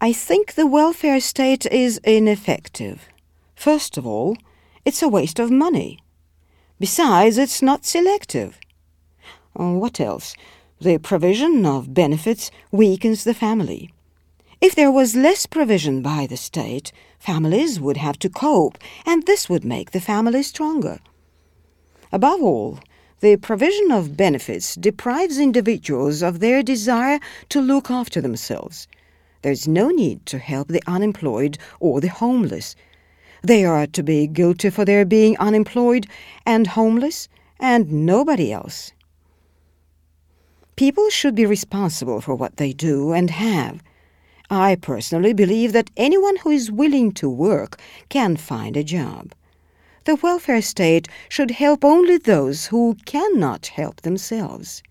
I think the welfare state is ineffective. First of all, it's a waste of money. Besides, it's not selective. Uh, what else? The provision of benefits weakens the family. If there was less provision by the state, families would have to cope, and this would make the family stronger. Above all, the provision of benefits deprives individuals of their desire to look after themselves. There's no need to help the unemployed or the homeless. They are to be guilty for their being unemployed and homeless, and nobody else. People should be responsible for what they do and have. I personally believe that anyone who is willing to work can find a job. The welfare state should help only those who cannot help themselves.